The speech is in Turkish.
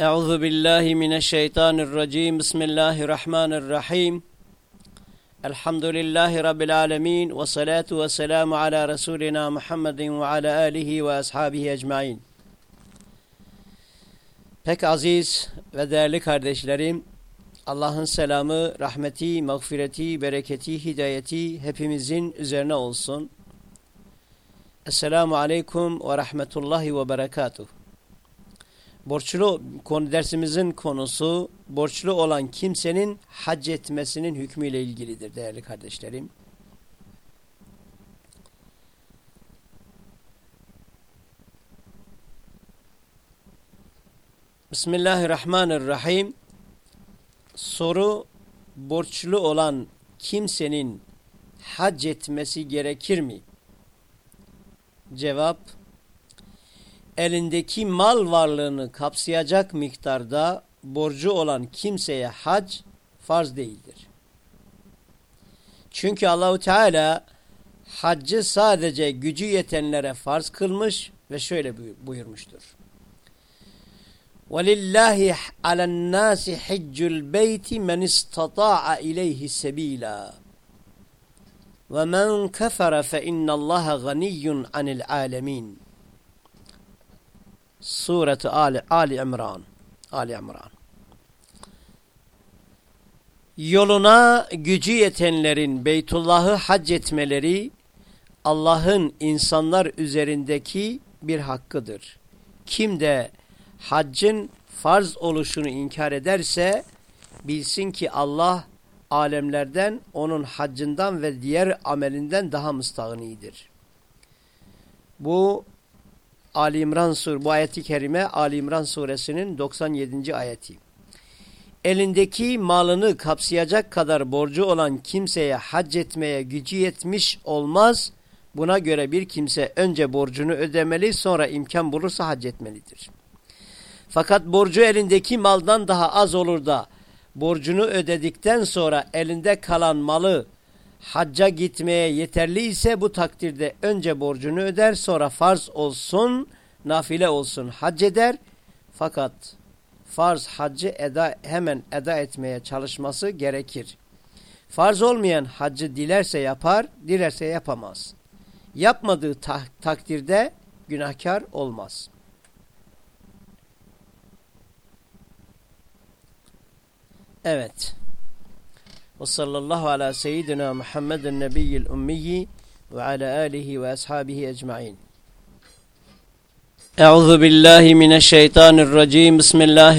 أعوذ بالله من الشيطان الرجيم بسم الله الرحمن الرحيم الحمد لله رب العالمين والصلاة والسلام على رسولنا محمد وعلى آله وأصحابه أجمعين Pek aziz ve değerli kardeşlerim, Allah'ın selamı, rahmeti, mağfireti, bereketi, hidayeti hepimizin üzerine olsun. Esselamu Aleyküm ve Rahmetullahi ve Berekatuhu. Borçlu konu dersimizin konusu borçlu olan kimsenin hac etmesinin hükmüyle ilgilidir değerli kardeşlerim. Bismillahirrahmanirrahim. Soru borçlu olan kimsenin hac etmesi gerekir mi? Cevap elindeki mal varlığını kapsayacak miktarda borcu olan kimseye hac farz değildir. Çünkü Allahu Teala haccı sadece gücü yetenlere farz kılmış ve şöyle buyurmuştur. وَلِلَّهِ عَلَى النَّاسِ حِجُّ الْبَيْتِ مَنْ اسْتَطَاعَ إِلَيْهِ سَب۪يلًا وَمَنْ كَفَرَ فَإِنَّ اللّٰهَ غَنِيٌّ عَنِ الْعَالَمِينَ Sureti Ali, Ali İmran. Ali İmran. Yoluna gücü yetenlerin Beytullah'ı hac etmeleri Allah'ın insanlar üzerindeki bir hakkıdır. Kim de haccın farz oluşunu inkar ederse bilsin ki Allah alemlerden onun haccından ve diğer amelinden daha müstahinidir. Bu Ali İmran sur bu ayeti kerime Ali İmran suresinin 97. ayeti. Elindeki malını kapsayacak kadar borcu olan kimseye hac etmeye gücü yetmiş olmaz. Buna göre bir kimse önce borcunu ödemeli sonra imkan bulursa hac etmelidir. Fakat borcu elindeki maldan daha az olur da borcunu ödedikten sonra elinde kalan malı hacca gitmeye yeterli ise bu takdirde önce borcunu öder sonra farz olsun nafile olsun hac eder fakat farz haccı eda, hemen eda etmeye çalışması gerekir. Farz olmayan haccı dilerse yapar, dilerse yapamaz. Yapmadığı ta takdirde günahkar olmaz. Evet. وصلى الله على سيدنا محمد النبي الأمي وعلى آله وأصحابه أجمعين. أعوذ بالله من الشيطان الرجيم. بسم الله